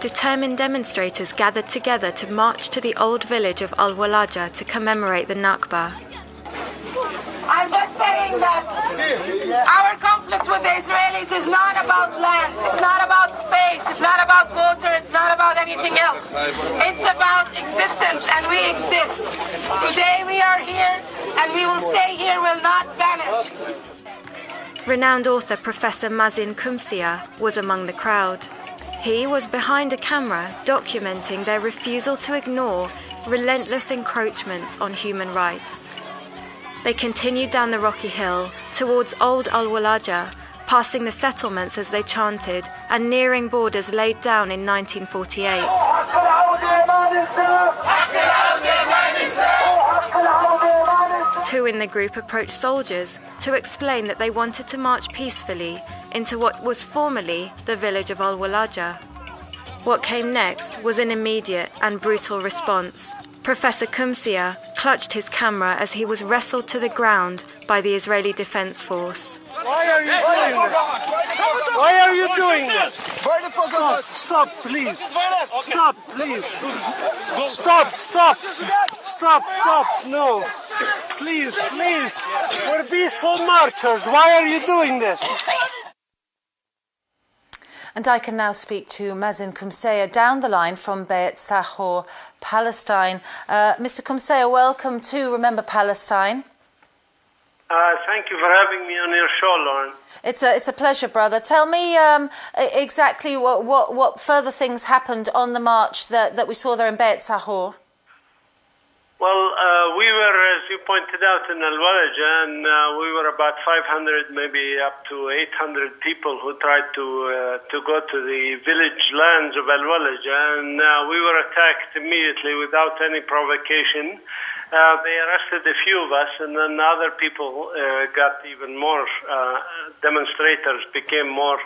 determined demonstrators gathered together to march to the old village of Al Walaja to commemorate the Nakba. I'm just saying that our conflict with the Israelis is not about land, it's not about space, it's not about water, it's not about anything else. It's about existence, and we exist. Today we are here, and we will stay here, will not vanish. Renowned author Professor Mazin Qumsiyeh was among the crowd. He was behind a camera documenting their refusal to ignore relentless encroachments on human rights. They continued down the rocky hill towards Old Al Walaja, passing the settlements as they chanted and nearing borders laid down in 1948. Two in the group approached soldiers to explain that they wanted to march peacefully into what was formerly the village of Al Walaja. What came next was an immediate and brutal response. Professor Qumsiyeh clutched his camera as he was wrestled to the ground by the Israeli Defense Force. Why are you doing this? Why are you doing this? Stop, stop, please. Stop, please. Stop, stop. Stop, stop. No. Please, please. We're peaceful marchers. Why are you doing this? And I can now speak to Mazin Qumsiyeh down the line from Beit Sahor, Palestine. Uh, Mr. Qumsiyeh, welcome to Remember Palestine. Uh, thank you for having me on your show, Lauren. It's a, it's a pleasure, brother. Tell me um, exactly what, what, what further things happened on the march that, that we saw there in Beit Sahor. Well, uh, we were, as you pointed out, in Al and uh, we were about 500, maybe up to 800 people who tried to uh, to go to the village lands of Al and we were attacked immediately without any provocation. They arrested a few of us, and then other people got even more. demonstrators became more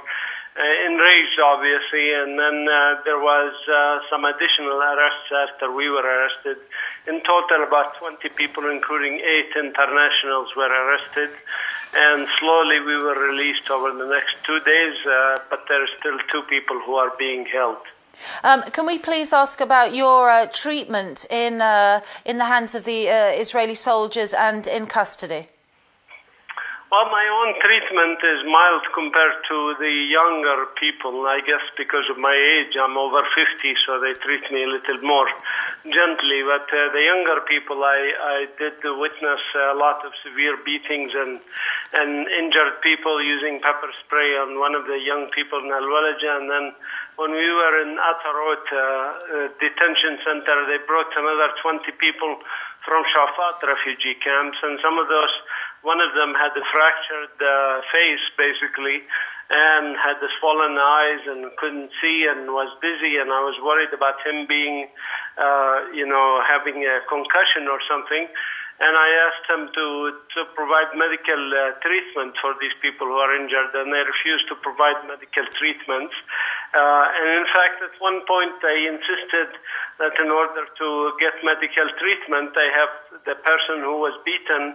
enraged, obviously, and then uh, there was uh, some additional arrests after we were arrested. In total, about 20 people, including eight internationals, were arrested, and slowly we were released over the next two days, uh, but there are still two people who are being held. Um, can we please ask about your uh, treatment in uh, in the hands of the uh, Israeli soldiers and in custody? Well, my own treatment is mild compared to the younger people. I guess because of my age, I'm over 50, so they treat me a little more gently. But uh, the younger people, I, I did witness a lot of severe beatings and and injured people using pepper spray on one of the young people in Al Walaja. And then when we were in Atarot uh, uh, detention center, they brought another 20 people from Shafat refugee camps, and some of those one of them had a fractured uh, face, basically, and had the swollen eyes and couldn't see and was dizzy. And I was worried about him being, uh, you know, having a concussion or something. And I asked them to, to provide medical uh, treatment for these people who are injured, and they refused to provide medical treatments. Uh, and in fact, at one point, they insisted that in order to get medical treatment, they have the person who was beaten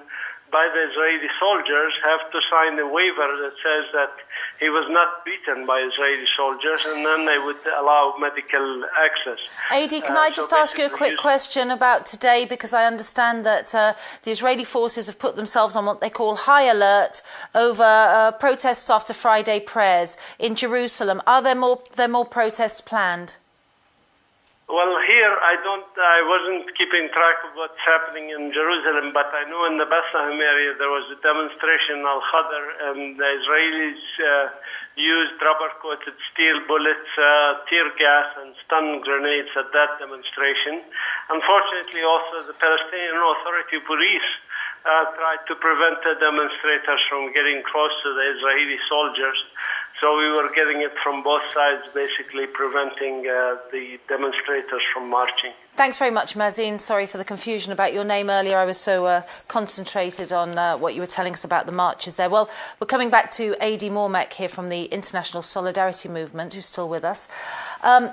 by the Israeli soldiers have to sign a waiver that says that he was not beaten by Israeli soldiers, and then they would allow medical access. Adi, can uh, I just so ask you a quick question about today? Because I understand that uh, the Israeli forces have put themselves on what they call high alert over uh, protests after Friday prayers in Jerusalem. Are there more, there more protests planned? Well, here I don't, I wasn't keeping track of what's happening in Jerusalem, but I know in the Bethlehem area there was a demonstration Al Khadr, and the Israelis uh, used rubber-coated steel bullets, uh, tear gas, and stun grenades at that demonstration. Unfortunately, also the Palestinian Authority police uh, tried to prevent the demonstrators from getting close to the Israeli soldiers. So we were getting it from both sides, basically preventing uh, the demonstrators from marching. Thanks very much, Mazin. Sorry for the confusion about your name earlier. I was so uh, concentrated on uh, what you were telling us about the marches there. Well, we're coming back to Adi Mormech here from the International Solidarity Movement, who's still with us. Um,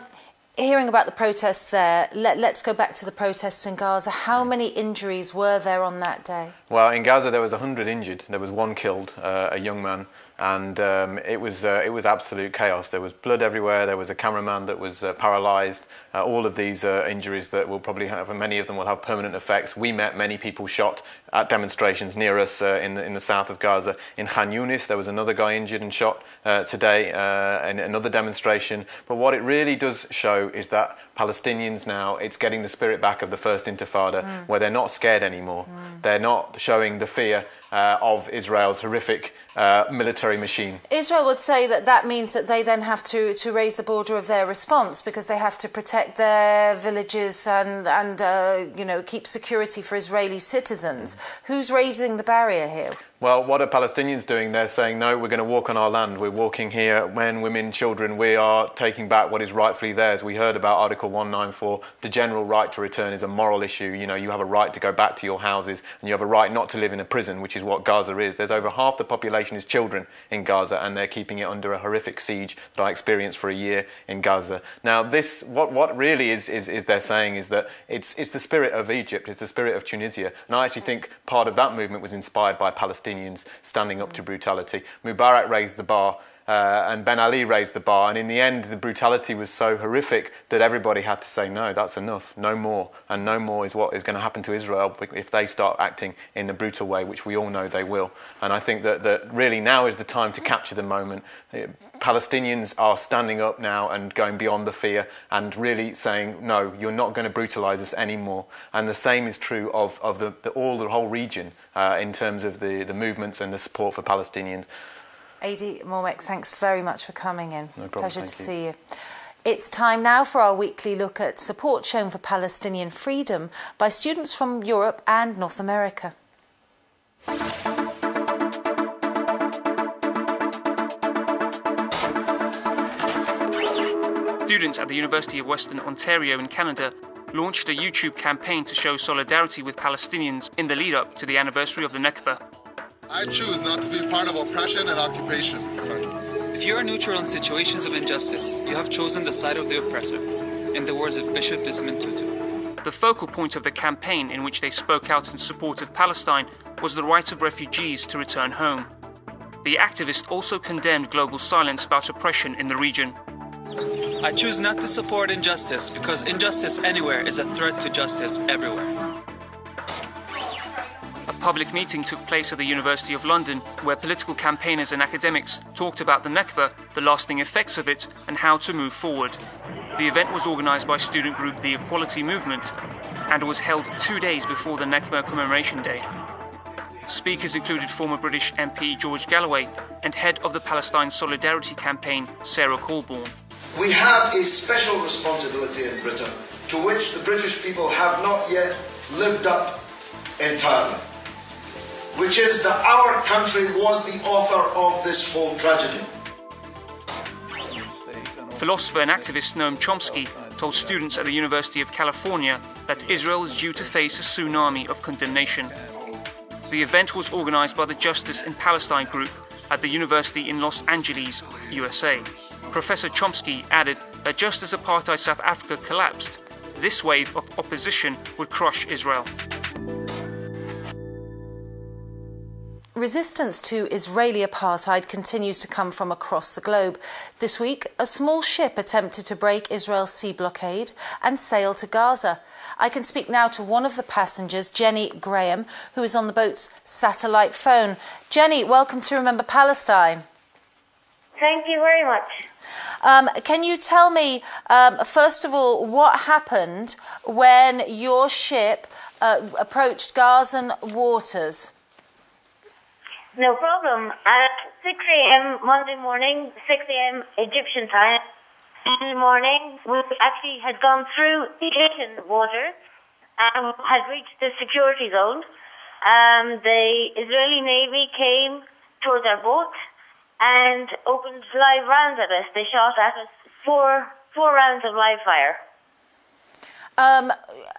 hearing about the protests there, let, us go back to the protests in Gaza. How many injuries were there on that day? Well, in Gaza there was 100 injured. There was one killed, uh, a young man and um, it was uh, it was absolute chaos. There was blood everywhere. There was a cameraman that was uh, paralysed. Uh, all of these uh, injuries that will probably have, many of them will have permanent effects. We met many people shot at demonstrations near us uh, in the in the south of Gaza. In Khan Yunis, there was another guy injured and shot uh, today in another demonstration. But what it really does show is that Palestinians now it's getting the spirit back of the first Intifada, mm. where they're not scared anymore. Mm. They're not showing the fear uh, of Israel's horrific uh, military machine. Israel would say that that means that they then have to, to raise the border of their response because they have to protect their villages and, and uh, you know, keep security for Israeli citizens. Who's raising the barrier here? Well, what are Palestinians doing? They're saying, no, we're going to walk on our land. We're walking here, men, women, children. We are taking back what is rightfully theirs. We heard about Article 194. The general right to return is a moral issue. You know, you have a right to go back to your houses, and you have a right not to live in a prison, which is what Gaza is. There's over half the population is children in Gaza, and they're keeping it under a horrific siege that I experienced for a year in Gaza. Now, this, what, what really is, is, is they're saying is that it's, it's the spirit of Egypt, it's the spirit of Tunisia. And I actually think part of that movement was inspired by Palestinians Palestinians standing up to brutality. Mubarak raised the bar. Uh, and Ben Ali raised the bar, and in the end, the brutality was so horrific that everybody had to say, no, that's enough, no more. And no more is what is going to happen to Israel if they start acting in a brutal way, which we all know they will. And I think that, that really now is the time to capture the moment. Palestinians are standing up now and going beyond the fear and really saying, no, you're not going to brutalize us anymore. And the same is true of, of the, the all the whole region uh, in terms of the, the movements and the support for Palestinians. Adi Mormech, thanks very much for coming in. No problem, Pleasure to you. see you. It's time now for our weekly look at support shown for Palestinian freedom by students from Europe and North America. students at the University of Western Ontario in Canada launched a YouTube campaign to show solidarity with Palestinians in the lead up to the anniversary of the Nakba. I choose not to be part of oppression and occupation. If you are neutral in situations of injustice, you have chosen the side of the oppressor, in the words of Bishop Desmond Tutu. The focal point of the campaign, in which they spoke out in support of Palestine, was the right of refugees to return home. The activist also condemned global silence about oppression in the region. I choose not to support injustice because injustice anywhere is a threat to justice everywhere. A public meeting took place at the University of London where political campaigners and academics talked about the Nakba, the lasting effects of it, and how to move forward. The event was organised by student group The Equality Movement and was held two days before the Nakba Commemoration Day. Speakers included former British MP George Galloway and head of the Palestine Solidarity Campaign, Sarah Colborne. We have a special responsibility in Britain to which the British people have not yet lived up entirely, which is that our country was the author of this whole tragedy. Philosopher and activist Noam Chomsky told students at the University of California that Israel is due to face a tsunami of condemnation. The event was organized by the Justice in Palestine group at the University in Los Angeles, USA. Professor Chomsky added that just as apartheid South Africa collapsed, this wave of opposition would crush Israel. Resistance to Israeli apartheid continues to come from across the globe. This week, a small ship attempted to break Israel's sea blockade and sail to Gaza. I can speak now to one of the passengers, Jenny Graham, who is on the boat's satellite phone. Jenny, welcome to Remember Palestine. Thank you very much. Um, can you tell me, um, first of all, what happened when your ship uh, approached Gazan waters? No problem. At 6 a.m. Monday morning, 6 a.m. Egyptian time, the morning, we actually had gone through Egyptian water and had reached the security zone. Um, the Israeli Navy came towards our boat and opened live rounds at us. They shot at us four four rounds of live fire. Um,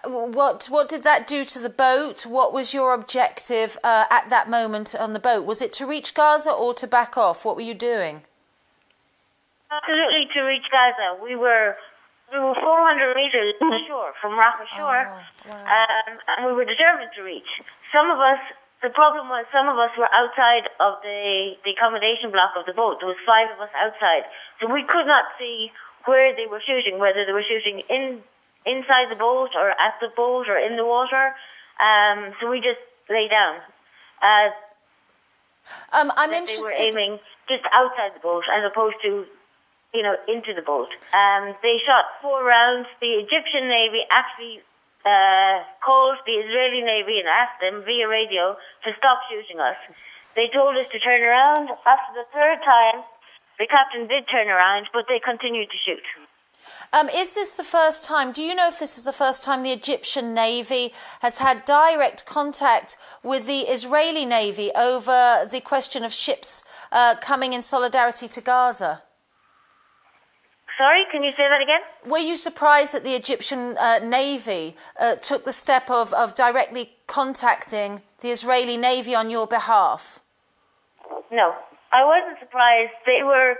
what what did that do to the boat? What was your objective uh, at that moment on the boat? Was it to reach Gaza or to back off? What were you doing? Absolutely to reach Gaza. We were we were 400 meters from the shore, from Rafah shore, oh, wow. um, and we were determined to reach. Some of us the problem was some of us were outside of the, the accommodation block of the boat. There was five of us outside. So we could not see where they were shooting, whether they were shooting in inside the boat or at the boat or in the water. Um, so we just lay down. Uh, um, I'm interested. They were aiming just outside the boat as opposed to, you know, into the boat. Um, they shot four rounds. The Egyptian Navy actually uh, called the Israeli Navy and asked them via radio to stop shooting us. They told us to turn around. After the third time, the captain did turn around, but they continued to shoot. Um, is this the first time? Do you know if this is the first time the Egyptian Navy has had direct contact with the Israeli Navy over the question of ships uh, coming in solidarity to Gaza? Sorry, can you say that again? Were you surprised that the Egyptian uh, Navy uh, took the step of, of directly contacting the Israeli Navy on your behalf? No, I wasn't surprised. They were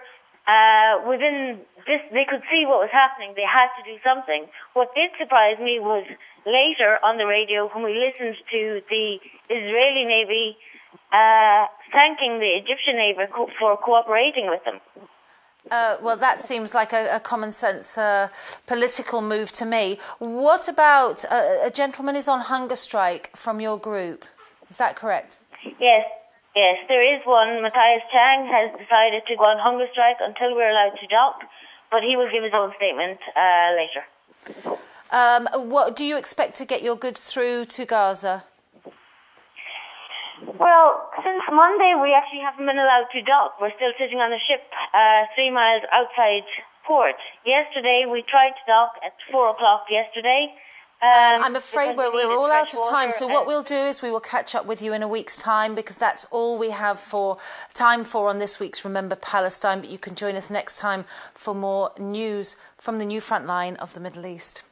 uh, within this, they could see what was happening. They had to do something. What did surprise me was later on the radio when we listened to the Israeli Navy uh, thanking the Egyptian Navy for cooperating with them. Uh, well, that seems like a, a common sense uh, political move to me. What about uh, a gentleman is on hunger strike from your group? Is that correct? Yes, yes, there is one. Matthias Chang has decided to go on hunger strike until we're allowed to dock, but he will give his own statement uh, later. Um, what do you expect to get your goods through to Gaza? Well, since Monday, we actually haven't been allowed to dock. We're still sitting on the ship uh, three miles outside port. Yesterday, we tried to dock at four o'clock yesterday. Um, I'm afraid we're, we're all out of time. So what we'll do is we will catch up with you in a week's time because that's all we have for time for on this week's Remember Palestine. But you can join us next time for more news from the new front line of the Middle East.